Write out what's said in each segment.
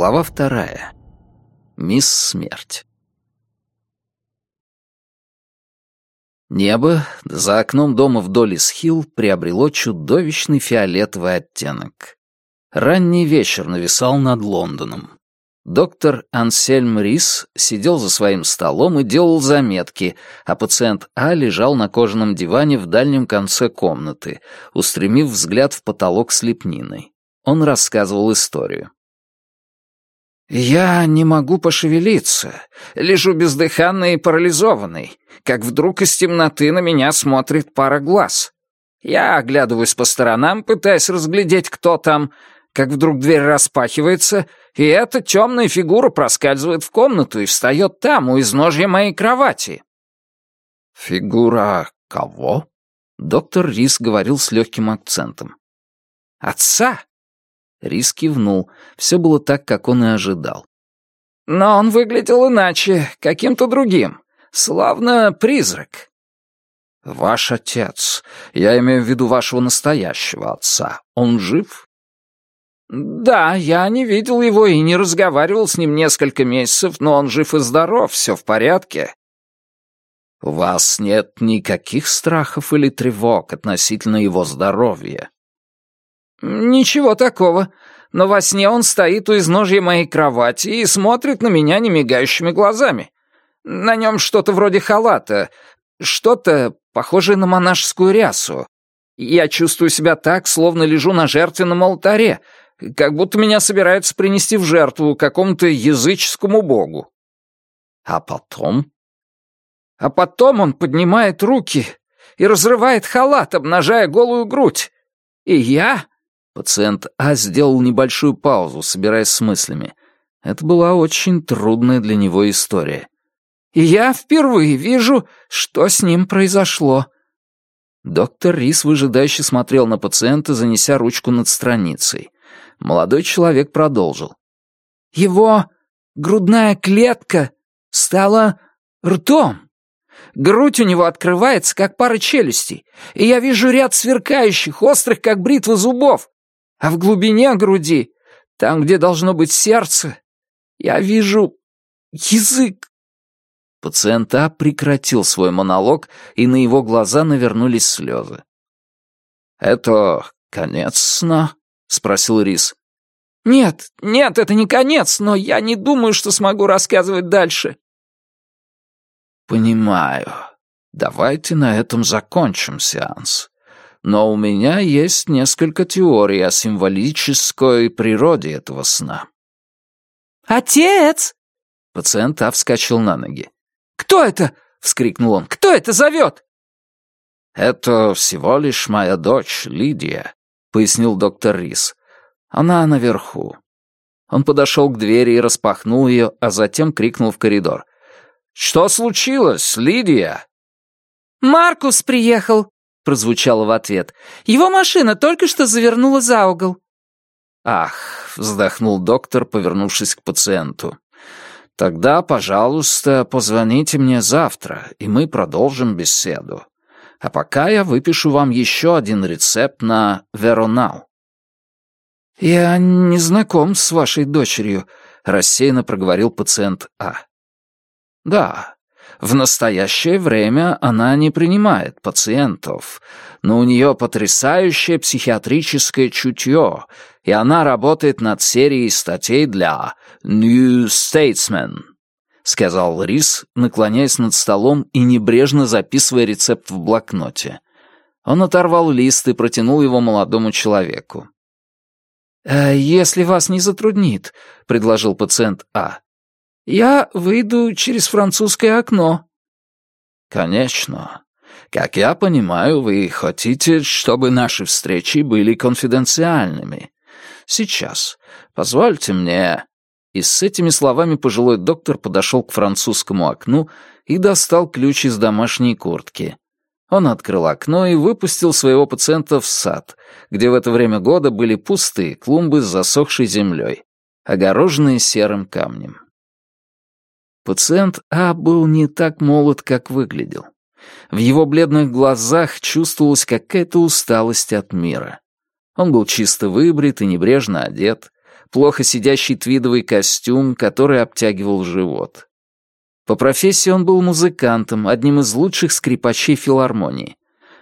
Глава вторая. Мисс Смерть. Небо за окном дома в Долис-Хилл приобрело чудовищный фиолетовый оттенок. Ранний вечер нависал над Лондоном. Доктор Ансельм Рис сидел за своим столом и делал заметки, а пациент А лежал на кожаном диване в дальнем конце комнаты, устремив взгляд в потолок с лепниной. Он рассказывал историю. «Я не могу пошевелиться. Лежу бездыханный и парализованный, как вдруг из темноты на меня смотрит пара глаз. Я оглядываюсь по сторонам, пытаясь разглядеть, кто там, как вдруг дверь распахивается, и эта темная фигура проскальзывает в комнату и встает там, у изножья моей кровати». «Фигура кого?» Доктор Рис говорил с легким акцентом. «Отца!» Рис кивнул. Все было так, как он и ожидал. «Но он выглядел иначе, каким-то другим. Словно призрак». «Ваш отец. Я имею в виду вашего настоящего отца. Он жив?» «Да, я не видел его и не разговаривал с ним несколько месяцев, но он жив и здоров, все в порядке». «У вас нет никаких страхов или тревог относительно его здоровья?» «Ничего такого. Но во сне он стоит у изножья моей кровати и смотрит на меня немигающими глазами. На нем что-то вроде халата, что-то похожее на монашескую рясу. Я чувствую себя так, словно лежу на жертвенном алтаре, как будто меня собираются принести в жертву какому-то языческому богу. А потом? А потом он поднимает руки и разрывает халат, обнажая голую грудь. И я Пациент А сделал небольшую паузу, собираясь с мыслями. Это была очень трудная для него история. «И я впервые вижу, что с ним произошло». Доктор Рис выжидающе смотрел на пациента, занеся ручку над страницей. Молодой человек продолжил. «Его грудная клетка стала ртом. Грудь у него открывается, как пара челюстей, и я вижу ряд сверкающих, острых, как бритва зубов а в глубине груди, там, где должно быть сердце, я вижу язык. Пациент А прекратил свой монолог, и на его глаза навернулись слезы. «Это конец сна?» — спросил Рис. «Нет, нет, это не конец, но я не думаю, что смогу рассказывать дальше». «Понимаю. Давайте на этом закончим сеанс но у меня есть несколько теорий о символической природе этого сна». «Отец!» Пациент А вскочил на ноги. «Кто это?» — вскрикнул он. «Кто это зовет?» «Это всего лишь моя дочь, Лидия», — пояснил доктор Рис. «Она наверху». Он подошел к двери и распахнул ее, а затем крикнул в коридор. «Что случилось, Лидия?» «Маркус приехал», — прозвучало в ответ. «Его машина только что завернула за угол». «Ах», — вздохнул доктор, повернувшись к пациенту. «Тогда, пожалуйста, позвоните мне завтра, и мы продолжим беседу. А пока я выпишу вам еще один рецепт на Веронал». «Я не знаком с вашей дочерью», — рассеянно проговорил пациент А. «Да, в настоящее время она не принимает пациентов, но у нее потрясающее психиатрическое чутье, и она работает над серией статей для New Statesman», — сказал Рис, наклоняясь над столом и небрежно записывая рецепт в блокноте. Он оторвал лист и протянул его молодому человеку. «Э, «Если вас не затруднит», — предложил пациент А, я выйду через французское окно». «Конечно. Как я понимаю, вы хотите, чтобы наши встречи были конфиденциальными. Сейчас. Позвольте мне...» И с этими словами пожилой доктор подошел к французскому окну и достал ключ из домашней куртки. Он открыл окно и выпустил своего пациента в сад, где в это время года были пустые клумбы с засохшей землей, огороженные серым камнем. Пациент А был не так молод, как выглядел. В его бледных глазах чувствовалась какая-то усталость от мира. Он был чисто выбрит и небрежно одет, плохо сидящий твидовый костюм, который обтягивал живот. По профессии он был музыкантом, одним из лучших скрипачей филармонии.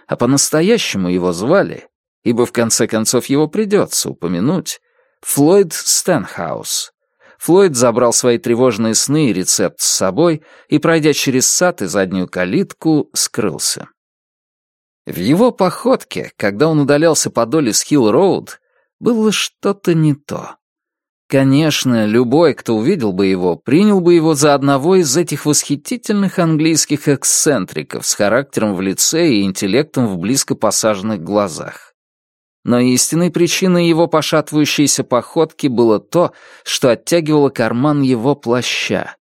А по-настоящему его звали, ибо в конце концов его придется упомянуть, Флойд Стэнхаус. Флойд забрал свои тревожные сны и рецепт с собой и, пройдя через сад и заднюю калитку, скрылся. В его походке, когда он удалялся по доле с Хилл-Роуд, было что-то не то. Конечно, любой, кто увидел бы его, принял бы его за одного из этих восхитительных английских эксцентриков с характером в лице и интеллектом в близко посаженных глазах. Но истинной причиной его пошатывающейся походки было то, что оттягивало карман его плаща.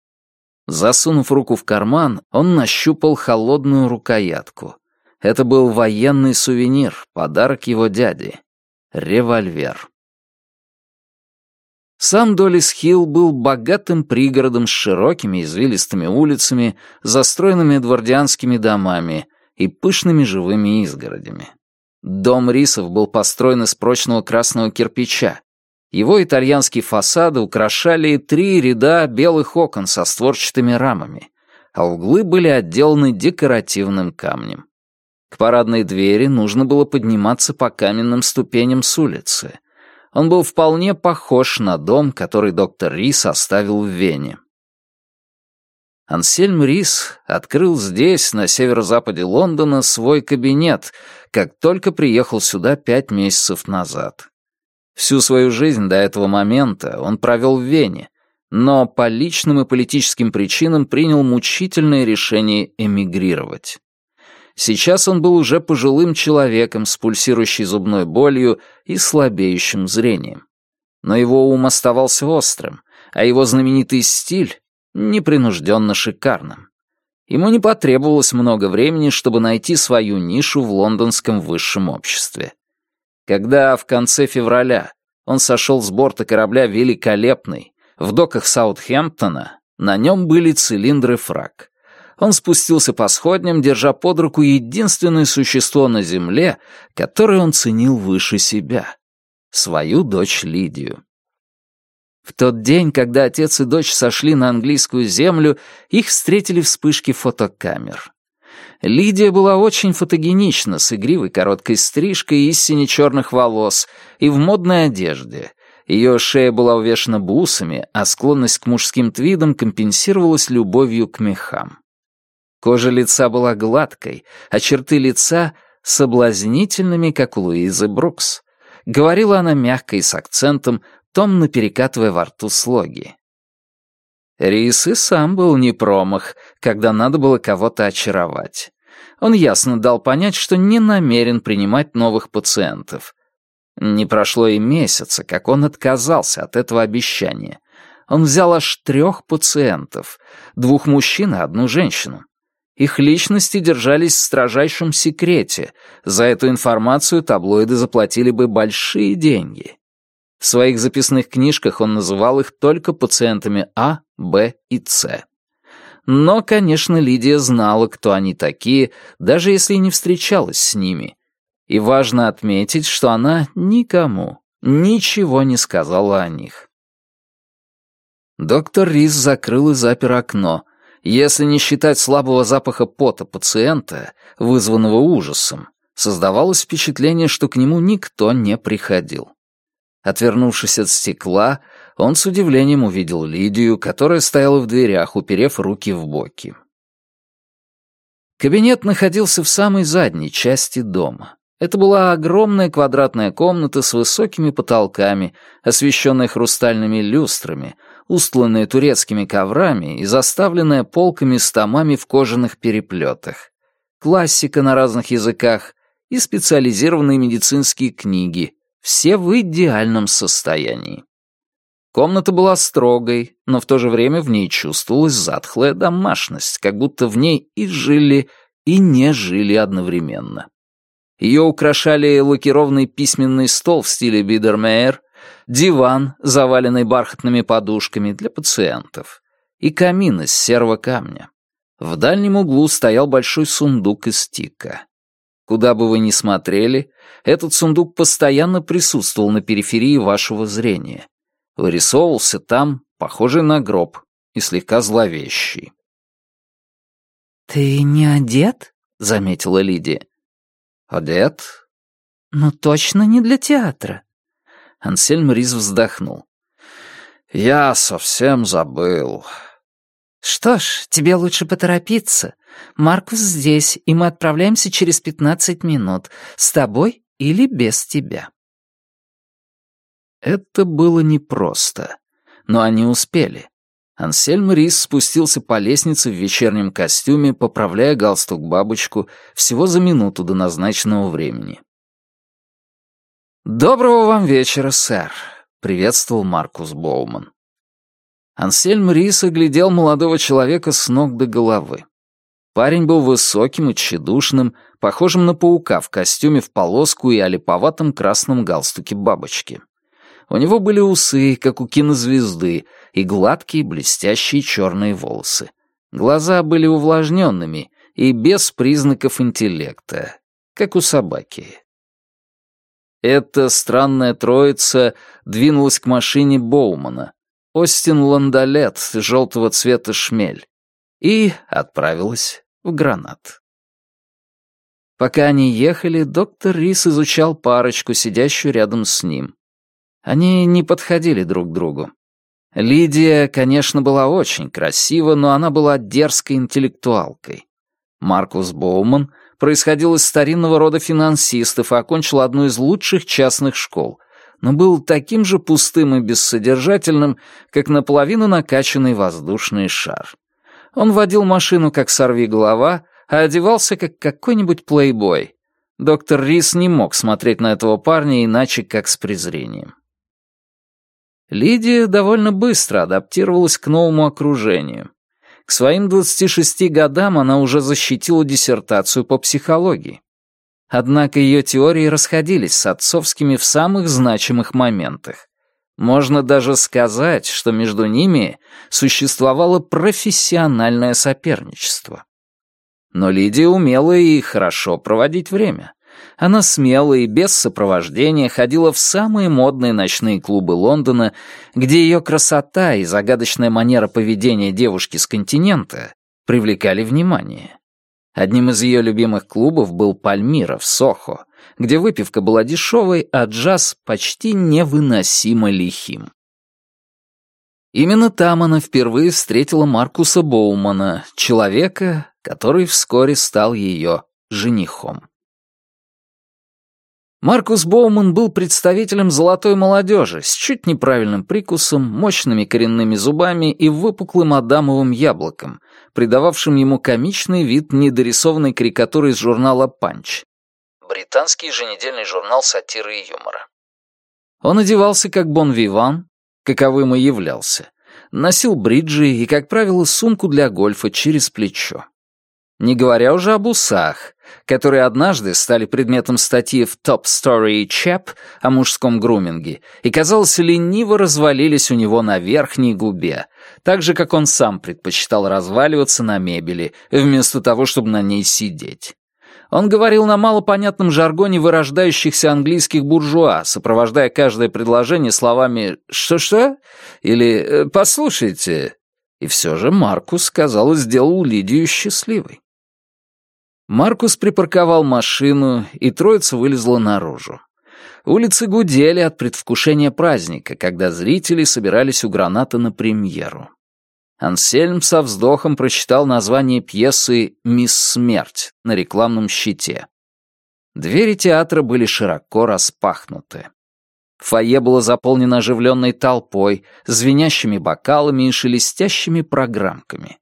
Засунув руку в карман, он нащупал холодную рукоятку. Это был военный сувенир, подарок его дяди. Револьвер. Сам Долис-Хилл был богатым пригородом с широкими извилистыми улицами, застроенными эдвардианскими домами и пышными живыми изгородями. Дом рисов был построен из прочного красного кирпича. Его итальянские фасады украшали три ряда белых окон со створчатыми рамами, а углы были отделаны декоративным камнем. К парадной двери нужно было подниматься по каменным ступеням с улицы. Он был вполне похож на дом, который доктор Рис оставил в Вене. Ансельм Рис открыл здесь, на северо-западе Лондона, свой кабинет, как только приехал сюда пять месяцев назад. Всю свою жизнь до этого момента он провел в Вене, но по личным и политическим причинам принял мучительное решение эмигрировать. Сейчас он был уже пожилым человеком с пульсирующей зубной болью и слабеющим зрением. Но его ум оставался острым, а его знаменитый стиль непринужденно шикарным. Ему не потребовалось много времени, чтобы найти свою нишу в лондонском высшем обществе. Когда в конце февраля он сошел с борта корабля «Великолепный» в доках Саутхэмптона, на нем были цилиндры фраг. Он спустился по сходням, держа под руку единственное существо на земле, которое он ценил выше себя — свою дочь Лидию. В тот день, когда отец и дочь сошли на английскую землю, их встретили вспышки фотокамер. Лидия была очень фотогенична, с игривой короткой стрижкой и сине-черных волос, и в модной одежде. Ее шея была увешана бусами, а склонность к мужским твидам компенсировалась любовью к мехам. Кожа лица была гладкой, а черты лица — соблазнительными, как у Луизы Брукс. Говорила она мягко и с акцентом, томно перекатывая во рту слоги. Рис и сам был не промах, когда надо было кого-то очаровать. Он ясно дал понять, что не намерен принимать новых пациентов. Не прошло и месяца, как он отказался от этого обещания. Он взял аж трех пациентов, двух мужчин и одну женщину. Их личности держались в строжайшем секрете. За эту информацию таблоиды заплатили бы большие деньги. В своих записных книжках он называл их только пациентами А, Б и С. Но, конечно, Лидия знала, кто они такие, даже если не встречалась с ними. И важно отметить, что она никому ничего не сказала о них. Доктор Рис закрыл и запер окно. Если не считать слабого запаха пота пациента, вызванного ужасом, создавалось впечатление, что к нему никто не приходил. Отвернувшись от стекла, он с удивлением увидел Лидию, которая стояла в дверях, уперев руки в боки. Кабинет находился в самой задней части дома. Это была огромная квадратная комната с высокими потолками, освещенная хрустальными люстрами, устланная турецкими коврами и заставленная полками с томами в кожаных переплетах. Классика на разных языках и специализированные медицинские книги, все в идеальном состоянии. Комната была строгой, но в то же время в ней чувствовалась затхлая домашность, как будто в ней и жили, и не жили одновременно. Ее украшали лакированный письменный стол в стиле Бидермейер, диван, заваленный бархатными подушками для пациентов, и камин из серого камня. В дальнем углу стоял большой сундук из тика. Куда бы вы ни смотрели, этот сундук постоянно присутствовал на периферии вашего зрения. Вырисовывался там, похожий на гроб, и слегка зловещий. «Ты не одет?» — заметила Лидия. «Одет?» «Ну, точно не для театра». Ансельм Рис вздохнул. «Я совсем забыл». «Что ж, тебе лучше поторопиться. Маркус здесь, и мы отправляемся через пятнадцать минут. С тобой или без тебя». Это было непросто, но они успели. Ансельм Рис спустился по лестнице в вечернем костюме, поправляя галстук-бабочку всего за минуту до назначенного времени. «Доброго вам вечера, сэр», — приветствовал Маркус Боуман. Ансельм Рис оглядел молодого человека с ног до головы. Парень был высоким и тщедушным, похожим на паука в костюме в полоску и олиповатом красном галстуке бабочки. У него были усы, как у кинозвезды, и гладкие блестящие черные волосы. Глаза были увлажненными и без признаков интеллекта, как у собаки. Эта странная троица двинулась к машине Боумана, Остин Ландолет желтого цвета шмель, и отправилась в гранат. Пока они ехали, доктор Рис изучал парочку, сидящую рядом с ним. Они не подходили друг к другу. Лидия, конечно, была очень красива, но она была дерзкой интеллектуалкой. Маркус Боуман происходил из старинного рода финансистов и окончил одну из лучших частных школ, но был таким же пустым и бессодержательным, как наполовину накачанный воздушный шар. Он водил машину как сорвиголова, а одевался как какой-нибудь плейбой. Доктор Рис не мог смотреть на этого парня иначе, как с презрением. Лидия довольно быстро адаптировалась к новому окружению. К своим 26 годам она уже защитила диссертацию по психологии. Однако ее теории расходились с отцовскими в самых значимых моментах. Можно даже сказать, что между ними существовало профессиональное соперничество. Но Лидия умела и хорошо проводить время. Она смело и без сопровождения ходила в самые модные ночные клубы Лондона, где ее красота и загадочная манера поведения девушки с континента привлекали внимание. Одним из ее любимых клубов был «Пальмира» в Сохо, где выпивка была дешевой, а джаз почти невыносимо лихим. Именно там она впервые встретила Маркуса Боумана, человека, который вскоре стал ее женихом. Маркус Боуман был представителем золотой молодежи с чуть неправильным прикусом, мощными коренными зубами и выпуклым адамовым яблоком, придававшим ему комичный вид недорисованной карикатуры из журнала «Панч». Британский еженедельный журнал сатиры и юмора. Он одевался как бон-виван, каковым и являлся, носил бриджи и, как правило, сумку для гольфа через плечо. Не говоря уже об усах, которые однажды стали предметом статьи в Top Story Chap о мужском груминге и, казалось, лениво развалились у него на верхней губе, так же, как он сам предпочитал разваливаться на мебели, вместо того, чтобы на ней сидеть. Он говорил на малопонятном жаргоне вырождающихся английских буржуа, сопровождая каждое предложение словами «что-что?» или «Э, «послушайте». И все же Маркус, казалось, сделал Лидию счастливой. Маркус припарковал машину, и троица вылезла наружу. Улицы гудели от предвкушения праздника, когда зрители собирались у граната на премьеру. Ансельм со вздохом прочитал название пьесы «Мисс Смерть» на рекламном щите. Двери театра были широко распахнуты. Фойе было заполнено оживленной толпой, звенящими бокалами и шелестящими программками.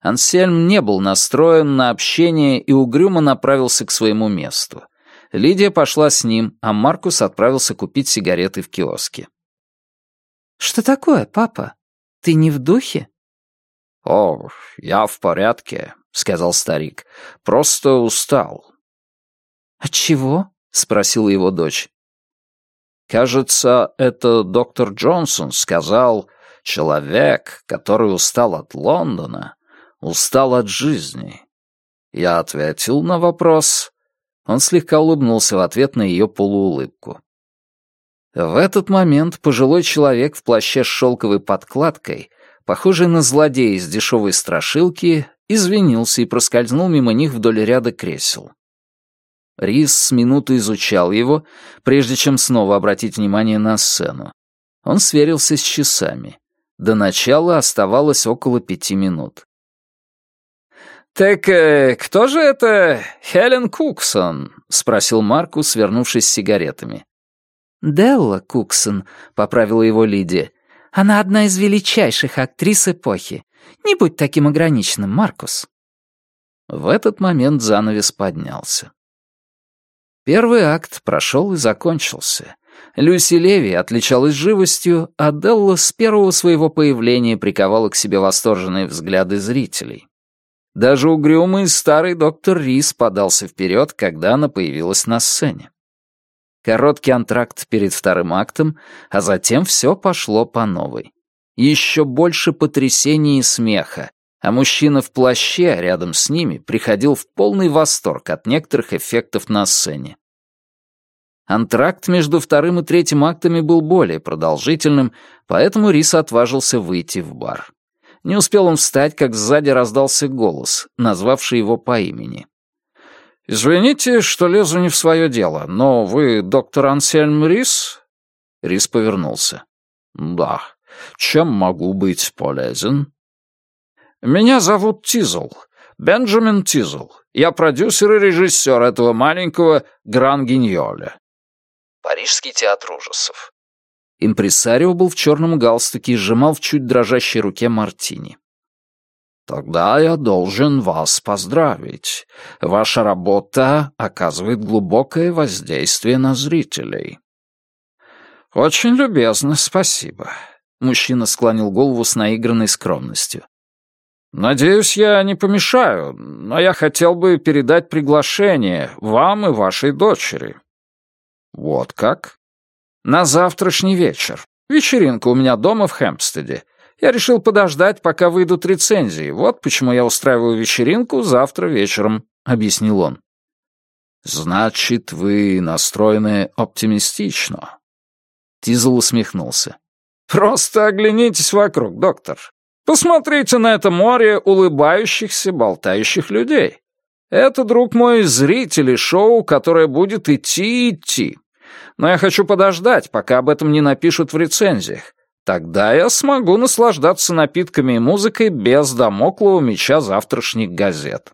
Ансельм не был настроен на общение и угрюмо направился к своему месту. Лидия пошла с ним, а Маркус отправился купить сигареты в киоске. «Что такое, папа? Ты не в духе?» «О, я в порядке», — сказал старик. «Просто устал». «От чего?» — спросила его дочь. «Кажется, это доктор Джонсон сказал, человек, который устал от Лондона, устал от жизни. Я ответил на вопрос. Он слегка улыбнулся в ответ на ее полуулыбку. В этот момент пожилой человек в плаще с шелковой подкладкой, похожий на злодея из дешевой страшилки, извинился и проскользнул мимо них вдоль ряда кресел. Рис с минуты изучал его, прежде чем снова обратить внимание на сцену. Он сверился с часами. До начала оставалось около пяти минут. «Так э, кто же это Хелен Куксон?» — спросил Маркус, свернувшись с сигаретами. «Делла Куксон», — поправила его Лидия. «Она одна из величайших актрис эпохи. Не будь таким ограниченным, Маркус». В этот момент занавес поднялся. Первый акт прошел и закончился. Люси Леви отличалась живостью, а Делла с первого своего появления приковала к себе восторженные взгляды зрителей. Даже угрюмый старый доктор Рис подался вперед, когда она появилась на сцене. Короткий антракт перед вторым актом, а затем все пошло по новой. Еще больше потрясений и смеха, а мужчина в плаще рядом с ними приходил в полный восторг от некоторых эффектов на сцене. Антракт между вторым и третьим актами был более продолжительным, поэтому Рис отважился выйти в бар. Не успел он встать, как сзади раздался голос, назвавший его по имени. «Извините, что лезу не в свое дело, но вы доктор Ансельм Рис?» Рис повернулся. «Да. Чем могу быть полезен?» «Меня зовут Тизл. Бенджамин Тизл. Я продюсер и режиссер этого маленького Гран-Гиньоля». Парижский театр ужасов. Импресарио был в черном галстуке и сжимал в чуть дрожащей руке мартини. «Тогда я должен вас поздравить. Ваша работа оказывает глубокое воздействие на зрителей». «Очень любезно, спасибо», — мужчина склонил голову с наигранной скромностью. «Надеюсь, я не помешаю, но я хотел бы передать приглашение вам и вашей дочери». «Вот как?» «На завтрашний вечер. Вечеринка у меня дома в Хэмпстеде. Я решил подождать, пока выйдут рецензии. Вот почему я устраиваю вечеринку завтра вечером», — объяснил он. «Значит, вы настроены оптимистично?» Тизл усмехнулся. «Просто оглянитесь вокруг, доктор. Посмотрите на это море улыбающихся, болтающих людей. Это, друг мой, зрители шоу, которое будет идти и идти. Но я хочу подождать, пока об этом не напишут в рецензиях. Тогда я смогу наслаждаться напитками и музыкой без домоклого меча завтрашних газет.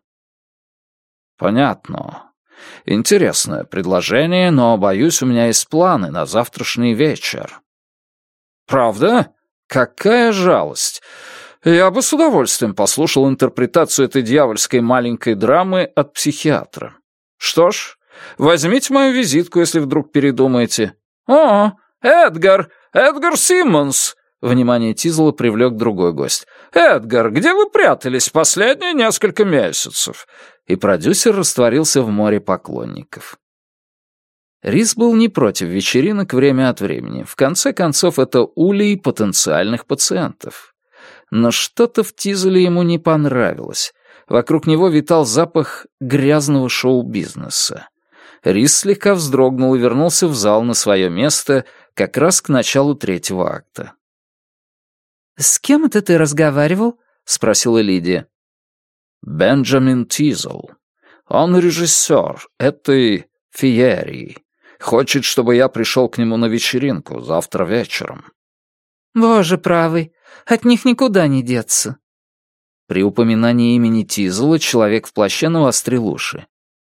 Понятно. Интересное предложение, но, боюсь, у меня есть планы на завтрашний вечер. Правда? Какая жалость. Я бы с удовольствием послушал интерпретацию этой дьявольской маленькой драмы от психиатра. Что ж, возьмите мою визитку, если вдруг передумаете. О, Эдгар, Эдгар Симмонс! Внимание Тизела привлек другой гость. «Эдгар, где вы прятались последние несколько месяцев?» И продюсер растворился в море поклонников. Рис был не против вечеринок время от времени. В конце концов, это улей потенциальных пациентов но что-то в Тизеле ему не понравилось. Вокруг него витал запах грязного шоу-бизнеса. Рис слегка вздрогнул и вернулся в зал на свое место как раз к началу третьего акта. «С кем это ты разговаривал?» — спросила Лидия. «Бенджамин Тизел. Он режиссер этой феерии. Хочет, чтобы я пришел к нему на вечеринку завтра вечером». «Боже правый, от них никуда не деться». При упоминании имени Тизела человек в плаще навострил уши.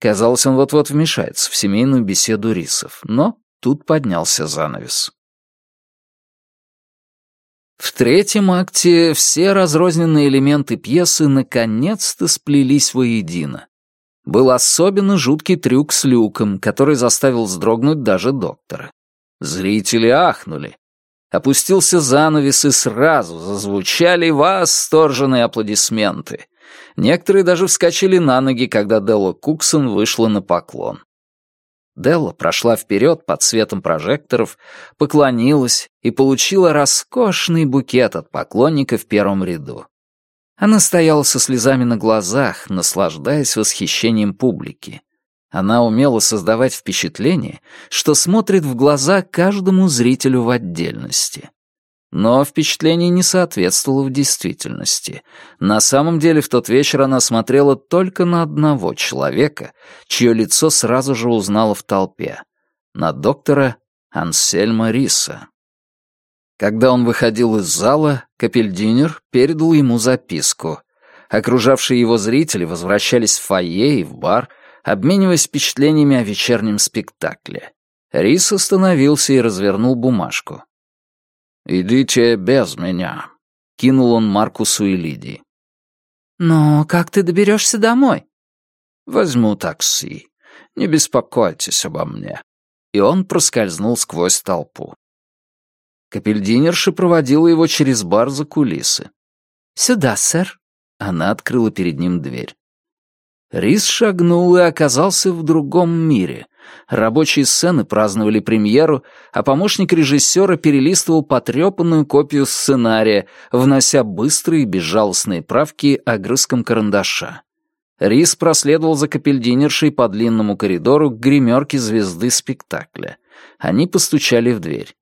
Казалось, он вот-вот вмешается в семейную беседу рисов, но тут поднялся занавес. В третьем акте все разрозненные элементы пьесы наконец-то сплелись воедино. Был особенно жуткий трюк с люком, который заставил вздрогнуть даже доктора. Зрители ахнули, Опустился занавес, и сразу зазвучали восторженные аплодисменты. Некоторые даже вскочили на ноги, когда Делла Куксон вышла на поклон. Делла прошла вперед под светом прожекторов, поклонилась и получила роскошный букет от поклонника в первом ряду. Она стояла со слезами на глазах, наслаждаясь восхищением публики. Она умела создавать впечатление, что смотрит в глаза каждому зрителю в отдельности. Но впечатление не соответствовало в действительности. На самом деле в тот вечер она смотрела только на одного человека, чье лицо сразу же узнала в толпе. На доктора Ансельма Риса. Когда он выходил из зала, Капельдинер передал ему записку. Окружавшие его зрители возвращались в фойе и в бар, обмениваясь впечатлениями о вечернем спектакле. Рис остановился и развернул бумажку. «Идите без меня», — кинул он Маркусу и Лидии. «Но как ты доберешься домой?» «Возьму такси. Не беспокойтесь обо мне». И он проскользнул сквозь толпу. Капельдинерша проводила его через бар за кулисы. «Сюда, сэр». Она открыла перед ним дверь. Рис шагнул и оказался в другом мире, Рабочие сцены праздновали премьеру, а помощник режиссера перелистывал потрепанную копию сценария, внося быстрые и безжалостные правки огрызком карандаша. Рис проследовал за капельдинершей по длинному коридору к гримерке звезды спектакля. Они постучали в дверь.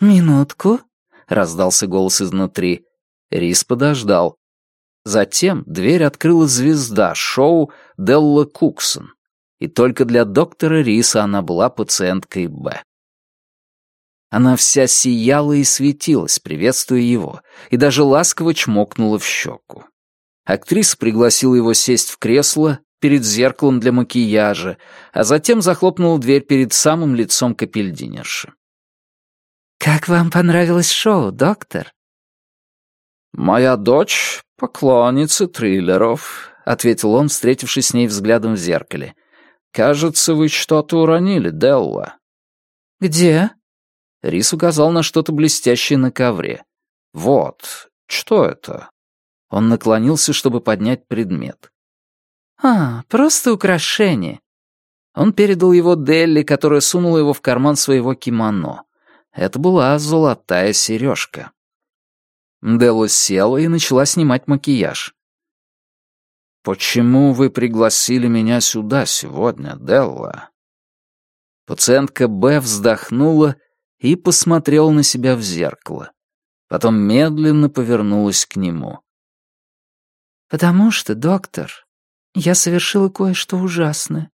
«Минутку», — раздался голос изнутри. Рис подождал. Затем дверь открыла звезда шоу Делла Куксон и только для доктора Риса она была пациенткой Б. Она вся сияла и светилась, приветствуя его, и даже ласково чмокнула в щеку. Актриса пригласила его сесть в кресло перед зеркалом для макияжа, а затем захлопнула дверь перед самым лицом капельдинерши. «Как вам понравилось шоу, доктор?» «Моя дочь — поклонница триллеров», — ответил он, встретившись с ней взглядом в зеркале — «Кажется, вы что-то уронили, Делла». «Где?» Рис указал на что-то блестящее на ковре. «Вот, что это?» Он наклонился, чтобы поднять предмет. «А, просто украшение». Он передал его Делли, которая сунула его в карман своего кимоно. Это была золотая сережка. Делла села и начала снимать макияж. «Почему вы пригласили меня сюда сегодня, Делла?» Пациентка Б вздохнула и посмотрела на себя в зеркало. Потом медленно повернулась к нему. «Потому что, доктор, я совершила кое-что ужасное.